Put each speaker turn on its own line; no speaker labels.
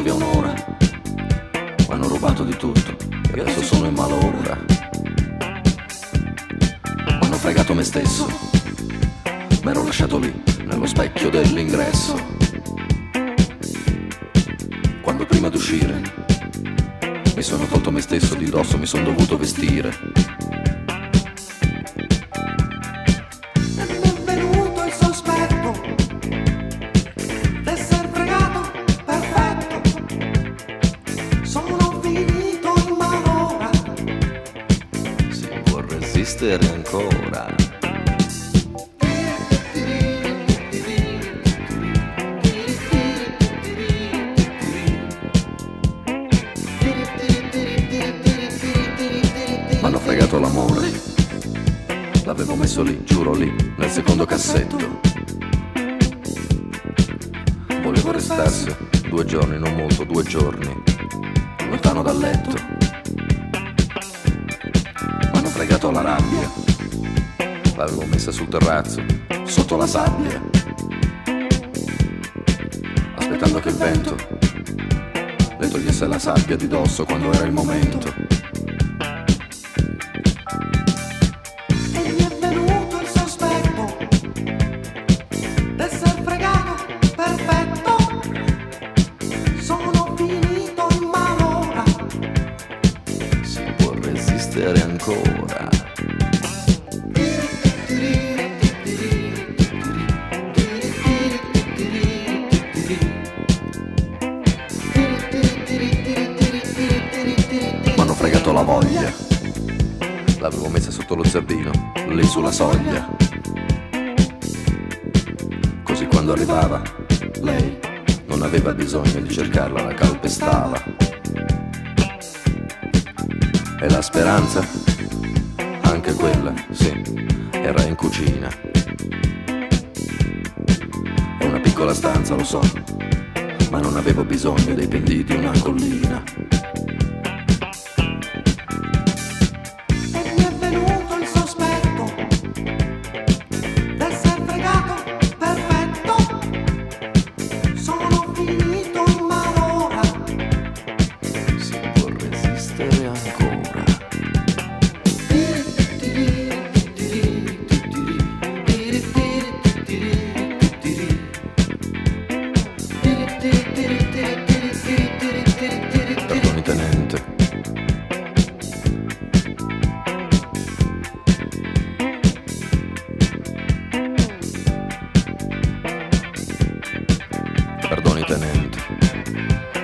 Stato via un'ora, mi hanno rubato di tutto e adesso sono in malora. Mi hanno fregato me stesso, mi ero lasciato lì, nello specchio dell'ingresso. Quando prima d'uscire mi sono tolto me stesso di dosso, mi sono dovuto vestire. Esistere ancora. M'hanno fregato l'amore. L'avevo messo lì, giuro lì, nel secondo cassetto. Volevo restarsi due giorni, non molto, due giorni, lontano dal letto messa sul terrazzo, sotto la sabbia. Aspettando che il vento le togliesse la sabbia di dosso quando era il momento. resistere ancora. Voglia, l'avevo messa sotto lo zerbino, lì sulla soglia. Così quando arrivava, lei non aveva bisogno di cercarla, la calpestava. E la speranza? Anche quella, sì, era in cucina. È una piccola stanza, lo so, ma non avevo bisogno dei pendii di una collina. continent.